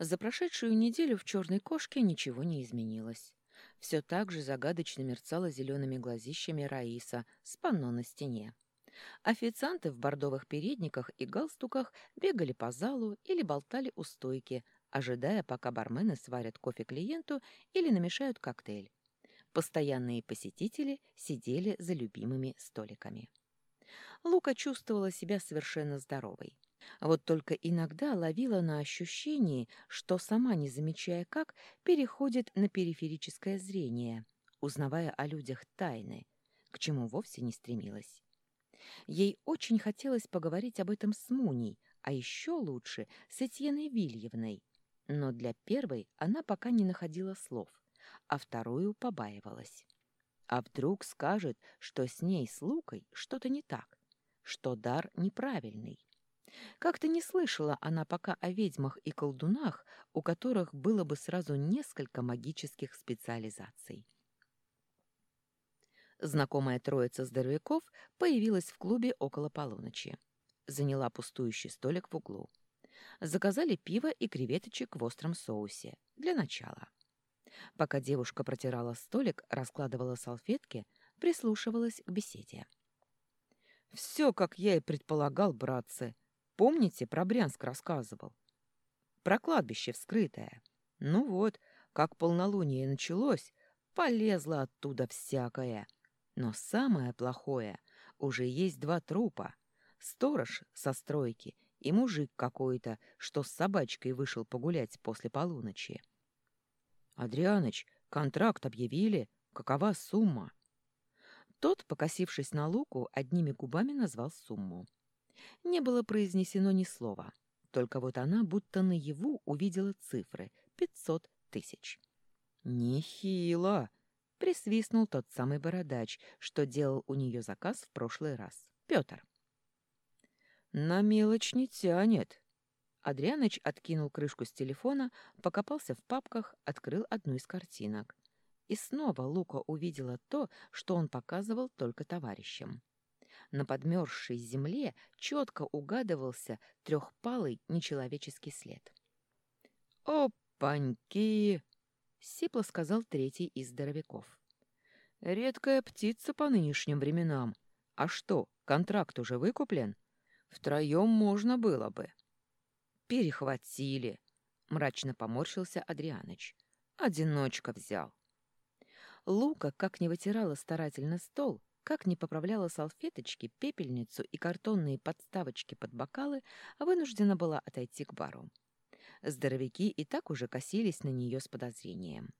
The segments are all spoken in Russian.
За прошедшую неделю в черной кошке ничего не изменилось. Все так же загадочно мерцала зелеными глазищами Раиса с панно на стене. Официанты в бордовых передниках и галстуках бегали по залу или болтали у стойки, ожидая, пока бармены сварят кофе клиенту или намешают коктейль. Постоянные посетители сидели за любимыми столиками. Лука чувствовала себя совершенно здоровой. Вот только иногда ловила на ощущении, что сама, не замечая как, переходит на периферическое зрение, узнавая о людях тайны, к чему вовсе не стремилась. Ей очень хотелось поговорить об этом с Муней, а еще лучше с Этьеной Вильевной, но для первой она пока не находила слов, а вторую побаивалась. А вдруг скажет, что с ней, с Лукой, что-то не так, что дар неправильный. Как-то не слышала она пока о ведьмах и колдунах, у которых было бы сразу несколько магических специализаций. Знакомая троица здоровяков появилась в клубе около полуночи. Заняла пустующий столик в углу. Заказали пиво и креветочек в остром соусе. Для начала. Пока девушка протирала столик, раскладывала салфетки, прислушивалась к беседе. «Все, как я и предполагал, братцы. Помните, про Брянск рассказывал? Про кладбище вскрытое. Ну вот, как полнолуние началось, полезло оттуда всякое. Но самое плохое, уже есть два трупа. Сторож со стройки и мужик какой-то, что с собачкой вышел погулять после полуночи. «Адрианыч, контракт объявили. Какова сумма?» Тот, покосившись на луку, одними губами назвал сумму. Не было произнесено ни слова, только вот она будто наяву увидела цифры — пятьсот тысяч. «Нехило!» — присвистнул тот самый бородач, что делал у нее заказ в прошлый раз. Петр. «На мелочь не тянет». Адрианыч откинул крышку с телефона, покопался в папках, открыл одну из картинок. И снова Лука увидела то, что он показывал только товарищам. На подмерзшей земле четко угадывался трехпалый нечеловеческий след. «Опаньки!» — сипло сказал третий из здоровяков. «Редкая птица по нынешним временам. А что, контракт уже выкуплен? Втроем можно было бы». «Перехватили!» — мрачно поморщился Адрианыч. «Одиночка взял». Лука, как не вытирала старательно стол, как не поправляла салфеточки, пепельницу и картонные подставочки под бокалы, вынуждена была отойти к бару. Здоровяки и так уже косились на нее с подозрением.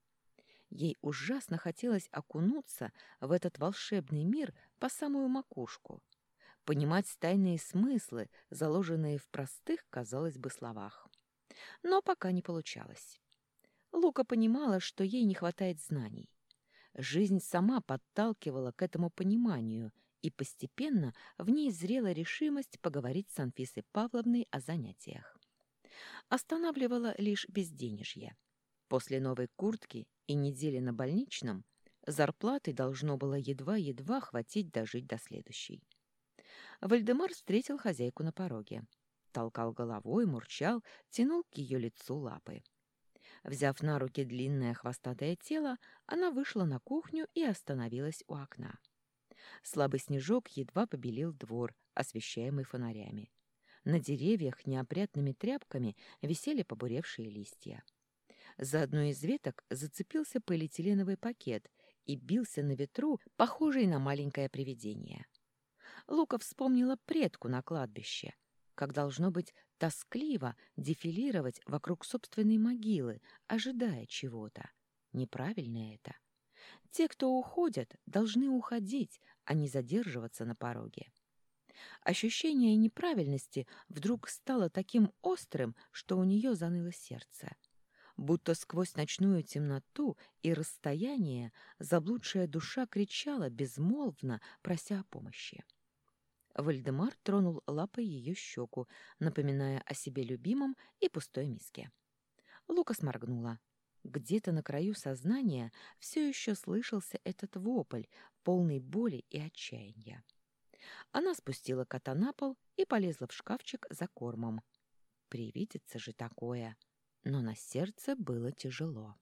Ей ужасно хотелось окунуться в этот волшебный мир по самую макушку, понимать тайные смыслы, заложенные в простых, казалось бы, словах. Но пока не получалось. Лука понимала, что ей не хватает знаний. Жизнь сама подталкивала к этому пониманию, и постепенно в ней зрела решимость поговорить с Анфисой Павловной о занятиях. Останавливала лишь безденежье. После новой куртки и недели на больничном зарплаты должно было едва-едва хватить дожить до следующей. Вальдемар встретил хозяйку на пороге. Толкал головой, мурчал, тянул к ее лицу лапы. Взяв на руки длинное хвостатое тело, она вышла на кухню и остановилась у окна. Слабый снежок едва побелил двор, освещаемый фонарями. На деревьях неопрятными тряпками висели побуревшие листья. За одной из веток зацепился полиэтиленовый пакет и бился на ветру, похожий на маленькое привидение. Лука вспомнила предку на кладбище — как должно быть тоскливо дефилировать вокруг собственной могилы, ожидая чего-то. Неправильно это. Те, кто уходят, должны уходить, а не задерживаться на пороге. Ощущение неправильности вдруг стало таким острым, что у нее заныло сердце. Будто сквозь ночную темноту и расстояние заблудшая душа кричала безмолвно, прося о помощи. Вальдемар тронул лапой ее щеку, напоминая о себе любимом и пустой миске. Лука сморгнула. Где-то на краю сознания все еще слышался этот вопль, полный боли и отчаяния. Она спустила кота на пол и полезла в шкафчик за кормом. Привидится же такое. но на сердце было тяжело.